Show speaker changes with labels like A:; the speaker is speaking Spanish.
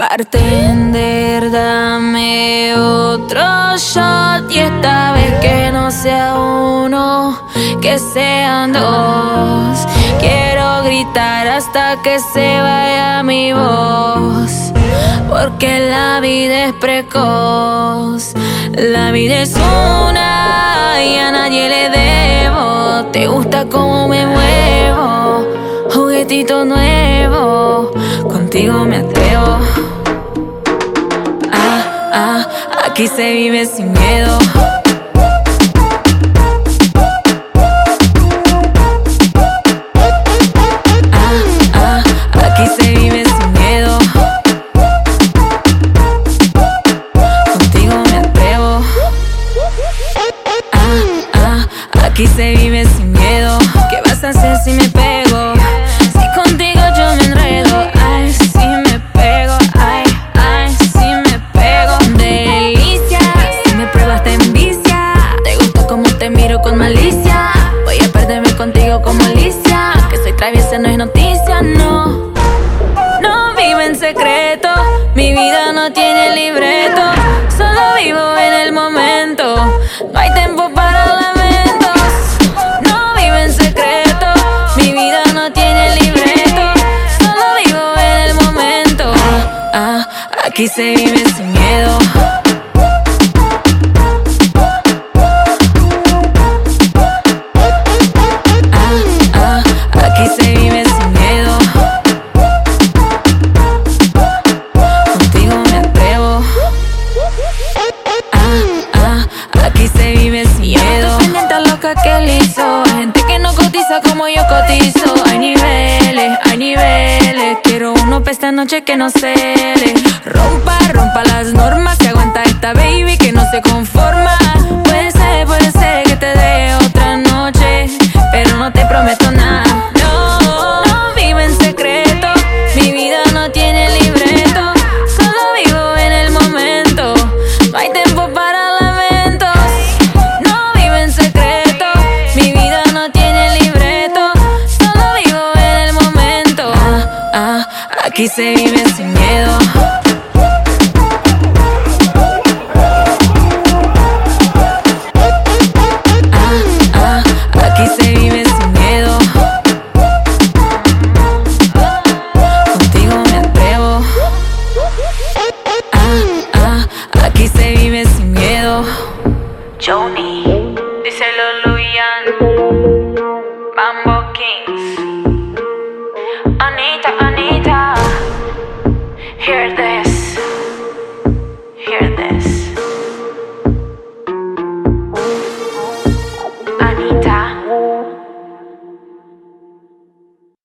A: Bartender, dame otro shot y esta vez que no sea uno, que sean dos. Quiero gritar hasta que se vaya mi voz, porque la vida es precoz, la vida es una y a nadie le debo. Te gusta cómo me muevo, juguetito nuevo, contigo me atrevo. Aquí se vive sin miedo. Ah, ah, aquí se vive sin miedo. Contigo me atrevo. Ah, ah, aquí se vive sin miedo. Malicia. Voy a perderme contigo como Alicia. Que soy traviesa no es noticia, no. No vivo en secreto, mi vida no tiene libreto. Solo vivo en el momento, no hay tiempo para lamentos. No vivo en secreto, mi vida no tiene libreto. Solo vivo en el momento. Ah, aquí se vive sin miedo. Aquí se vive sin miedo. pendiente a loca que él hizo. Gente que no cotiza como yo cotizo. Hay niveles, hay niveles. Quiero uno para esta noche que no cele. Rompa, rompa las normas. Se aguanta esta baby que no se conforma. Aquí se vive sin miedo. Ah, ah, aquí se vive sin miedo. Contigo me atrevo. Ah, ah, aquí se vive sin miedo. Joni, díselo sure the.